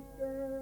ਕੇ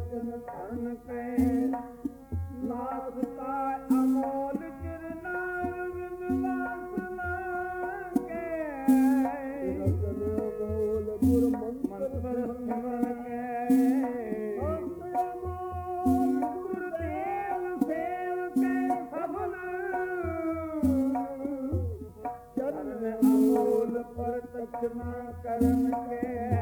ਗੁਰ ਬਚਨ ਧਨ ਕੈ ਨਾਥ ਕਾ ਅਮੋਲ ਕਿਰਨਾ ਵਿਨ ਵਾਸਨਾ ਕੇ ਅਮੋਲ ਗੁਰ ਮੰਤਰ ਸਿਮਰਨ ਕੈ ਅੰਤ ਅਮੋਲ ਗੁਰ ਦੇਵ ਸੇਵ ਕੈ ਸਭਨ ਚਰਨ ਅਮੋਲ ਪ੍ਰਤਖ ਕਰਨ ਕੇ।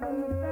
Thank you.